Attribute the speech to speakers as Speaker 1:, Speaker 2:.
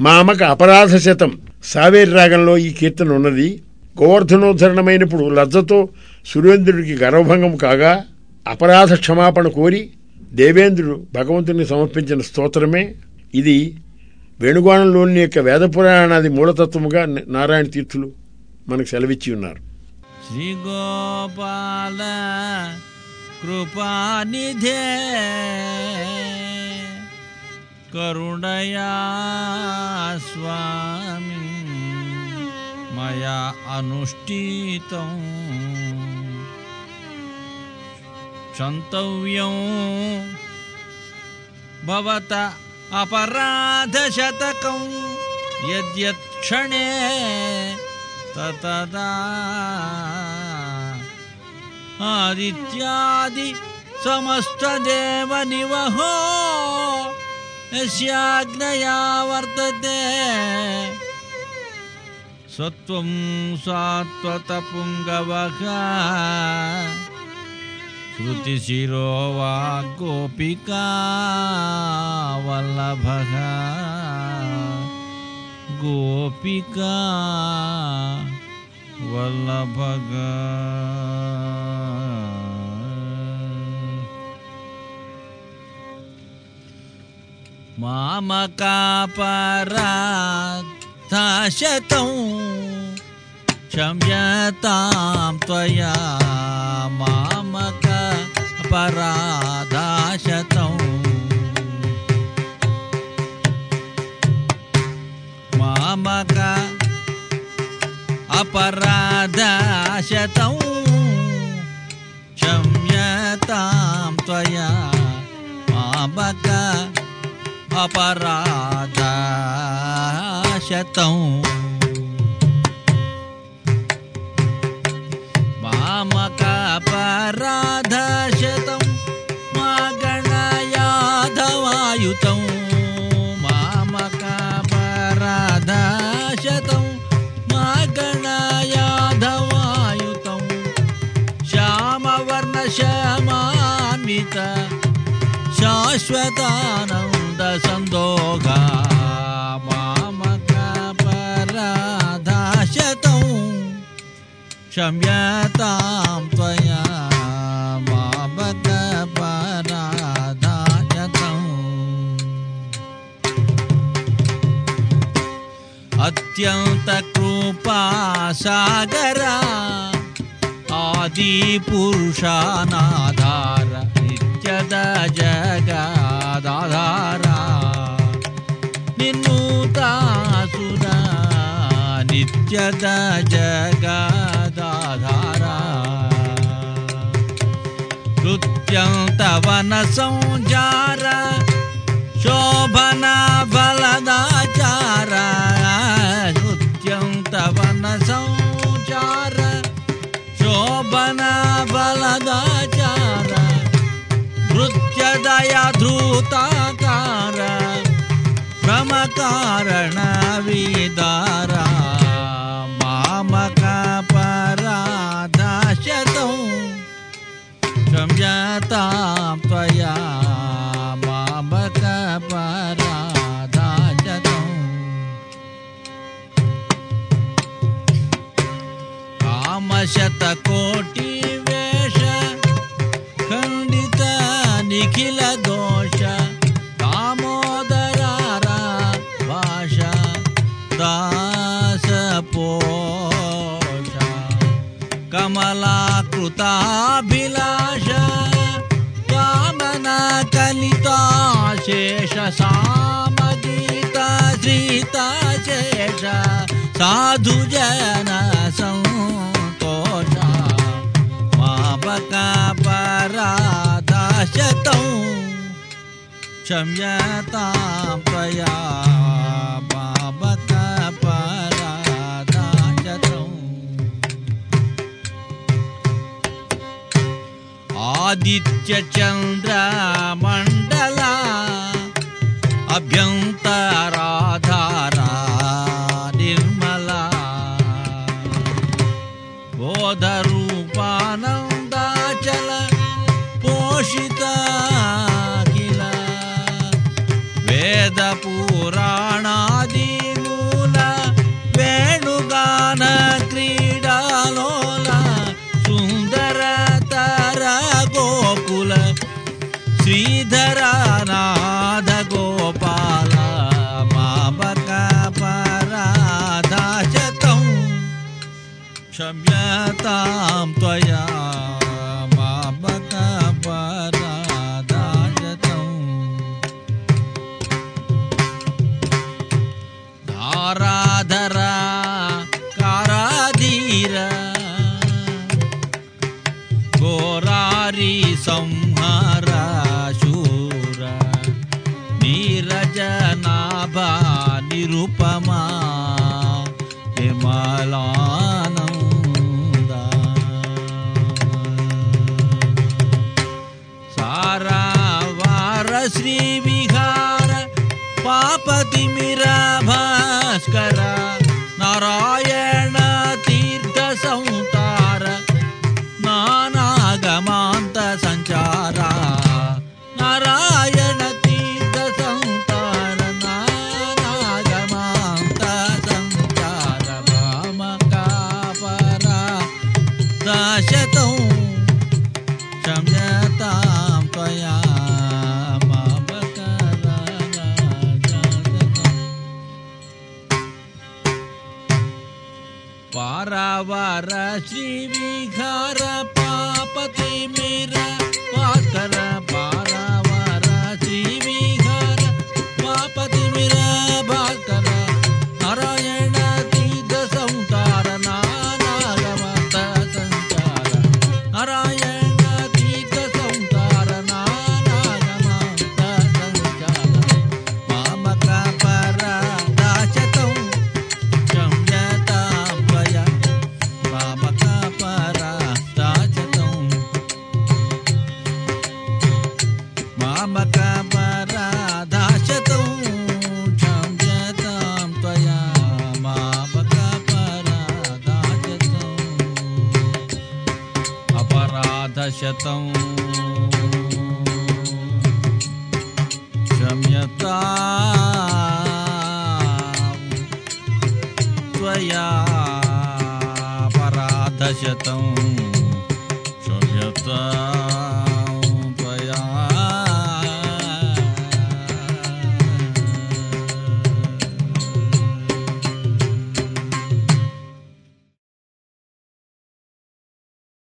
Speaker 1: మా అమ్మకు అపరాధ శతం. సావేరి రాగంలో ఈ కీర్తన ఉన్నది. గోవర్ధనోద్ధరణమైనప్పుడు లజ్జతో సురేంద్రుడికి గర్వభంగం కాగా అపరాధ క్షమాపణ కోరి దేవేంద్రుడు భగవంతుని సమర్పించిన స్తోత్రమే. ఇది వేణుగోణంలోని యొక్క వేదపురాణాది మూలతత్వముగా నారాయణ తీర్థులు మనకు సెలవిచ్చి ఉన్నారు.
Speaker 2: శ్రీ గోపాల కృపానిధే करुणया स्वामी मया अनुष्ठितं। क्षन्तव्यं भवत अपराधशतकं यद्यत्क्षणे ततदा आदित्यादि समस्तदेवनिवहो यस्याज्ञया वर्तते। सत्त्वं सात्वतपुङ्गवः श्रुतिशिरो वा गोपिका वल्लभः। गोपिका वल्लभग मामकापराधशतं क्षम्यतां त्वया मामक अपराधाशतम् मामक अपराधशतं क्षम्यतां त्वया मामक अपराधशतं मा गणयाधवायुतं मामक अपराधशतं मा गणयाधवायुतं श्यामवर्णश्यामान्वित शाश्वतानन्दसन्दोगा क्षम्यतां त्वया अत्यन्तकृपासागरा आदिपुरुषानाधार नित्यद जगदाधारा निन्नूतासुरा नित्यद जगदाधारा कृत्यं तव न संजार कामशतकोटिवेश खण्डित निखिल दोष दामोदरारा भाषा दासपोष कमलाकृताभिलाष कामना कलिता शेष श्रीता शेष साधुजन परादाशतौ क्षम्यतां त्वया मापका परादाशतौ आदित्यचन्द्रमण्डला श्रीधरा नाध गोपाला माबकपरादा त्वया माबक परादायतौ काराधीर धरा काराधिरा నిరుపమా నిరుపమా నిర్మలానంద సారావార శ్రీవి Jimmy. शतं क्षम्यता। त्वया पराधशतं क्षम्यता।